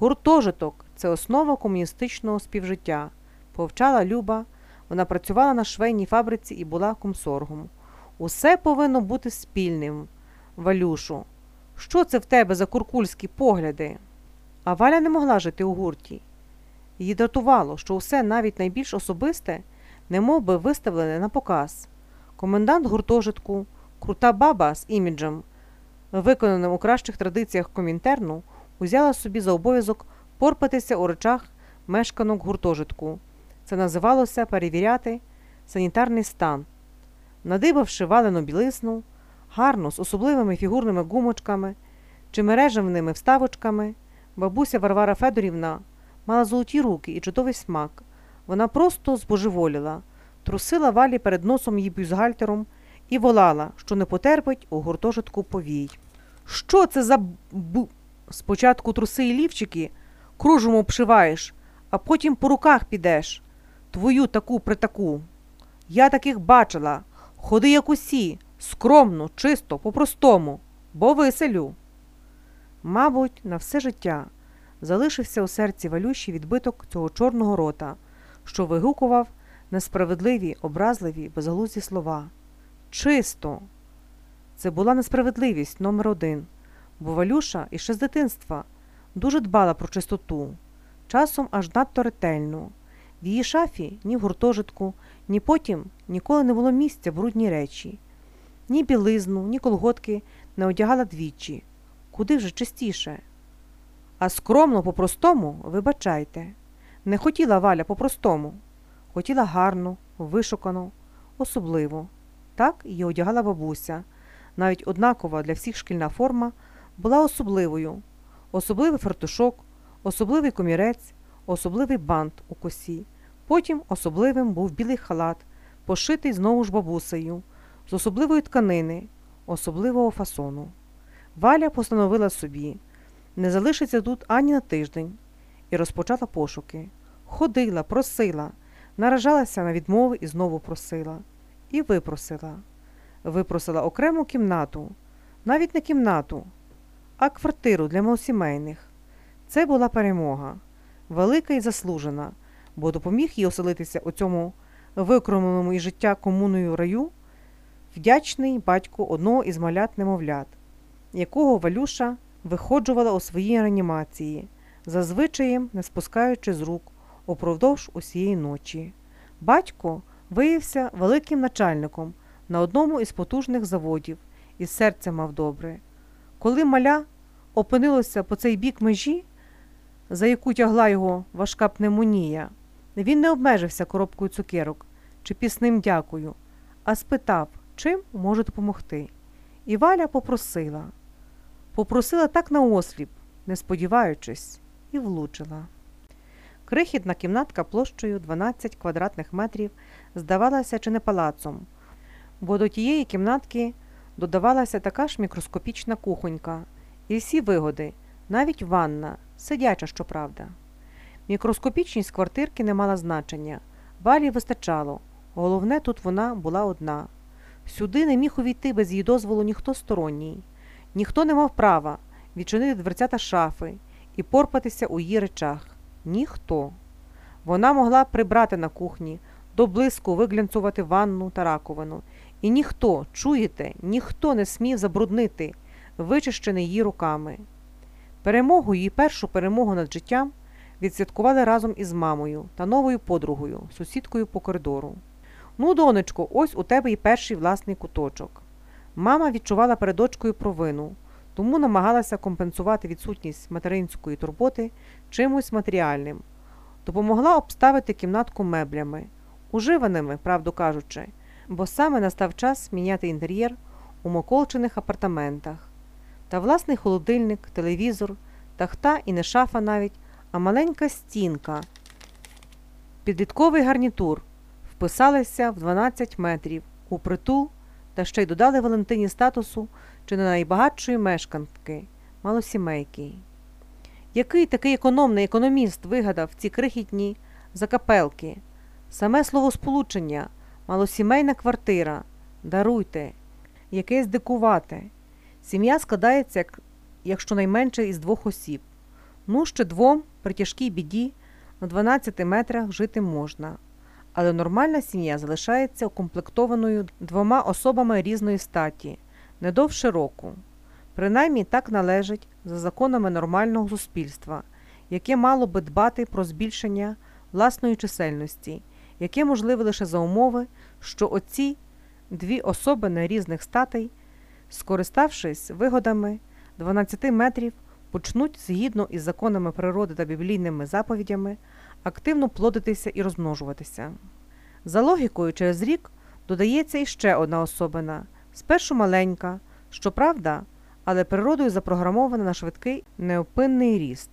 Гуртожиток це основа комуністичного співжиття. Повчала Люба, вона працювала на швейній фабриці і була комсоргом. Усе повинно бути спільним, Валюшу. Що це в тебе за куркульські погляди? А Валя не могла жити у гурті. Її дратувало, що усе навіть найбільш особисте, немов би виставлене на показ. Комендант гуртожитку, крута баба з іміджем, виконаним у кращих традиціях комінтерну, узяла собі за обов'язок порпатися у речах мешканок гуртожитку. Це називалося перевіряти санітарний стан. Надибавши валену білизну, гарно з особливими фігурними гумочками чи мережевними вставочками, бабуся Варвара Федорівна мала золоті руки і чудовий смак. Вона просто збожеволіла, трусила валі перед носом її бюзгальтером і волала, що не потерпить у гуртожитку повій. Що це за бу... Спочатку труси і лівчики кружом обшиваєш, а потім по руках підеш. Твою таку притаку. Я таких бачила. Ходи, як усі, скромно, чисто, по-простому, бо виселю. Мабуть, на все життя залишився у серці Валюші відбиток цього чорного рота, що вигукував несправедливі, образливі, безглузді слова. Чисто. Це була несправедливість номер один, бо Валюша іще з дитинства дуже дбала про чистоту, часом аж надто ретельно. В її шафі ні в гуртожитку, ні потім ніколи не було місця брудні речі. Ні білизну, ні колготки не одягала двічі. Куди вже чистіше. А скромно по-простому, вибачайте, не хотіла Валя по-простому, хотіла гарно, вишукано, особливо. Так її одягала бабуся. Навіть однакова для всіх шкільна форма була особливою, особливий фартушок, особливий комірець, особливий бант у косі. Потім особливим був білий халат, пошитий знову ж бабусею, з особливої тканини, особливого фасону. Валя постановила собі не залишиться тут ані на тиждень, і розпочала пошуки. Ходила, просила, наражалася на відмови і знову просила. І випросила. Випросила окрему кімнату, навіть не кімнату, а квартиру для малосімейних. Це була перемога, велика і заслужена, бо допоміг їй оселитися у цьому викромленому із життя комуною раю вдячний батько одного із малят немовлят, якого Валюша виходжувала у своїй реанімації, зазвичаєм не спускаючи з рук упродовж усієї ночі. Батько виявився великим начальником на одному із потужних заводів і серце мав добре. Коли маля опинилося по цей бік межі, за яку тягла його важка пневмонія, він не обмежився коробкою цукерок чи пісним дякую, а спитав, чим може допомогти. І Валя попросила. Попросила так наосліп, не сподіваючись, і влучила. Крихітна кімнатка площею 12 квадратних метрів здавалася чи не палацом, бо до тієї кімнатки додавалася така ж мікроскопічна кухонька і всі вигоди, навіть ванна, сидяча, щоправда. Мікроскопічність квартирки не мала значення, валі вистачало. Головне, тут вона була одна. Сюди не міг увійти без її дозволу ніхто сторонній. Ніхто не мав права відчинити дверцята шафи і порпатися у її речах. Ніхто. Вона могла прибрати на кухні, до блиску виглянцувати ванну та раковину. І ніхто, чуєте, ніхто не смів забруднити, вичищений її руками. Перемогу, її першу перемогу над життям відсвяткували разом із мамою та новою подругою, сусідкою по коридору. Ну, донечко, ось у тебе і перший власний куточок. Мама відчувала перед дочкою провину, тому намагалася компенсувати відсутність материнської турботи чимось матеріальним. Допомогла обставити кімнатку меблями, уживаними, правду кажучи, бо саме настав час міняти інтер'єр у моколчених апартаментах. Та власний холодильник, телевізор, тахта і не шафа навіть, а маленька стінка. Підлітковий гарнітур вписалися в 12 метрів у притул та ще й додали Валентині статусу чи не найбагатшої мешканки, малосімейки. Який такий економний економіст вигадав ці крихітні закапелки, саме словосполучення, малосімейна квартира, даруйте, якесь дикувате. Сім'я складається, як, якщо найменше із двох осіб. Ну, ще двом при тяжкій біді на 12 метрах жити можна. Але нормальна сім'я залишається укомплектованою двома особами різної статі, не довше року. Принаймні так належить за законами нормального суспільства, яке мало би дбати про збільшення власної чисельності, яке можливе лише за умови, що оці дві особи на різних статей, скориставшись вигодами 12 метрів, почнуть згідно із законами природи та біблійними заповідями активно плодитися і розмножуватися. За логікою, через рік додається іще одна особина, спершу маленька, щоправда, але природою запрограмована на швидкий неопинний ріст.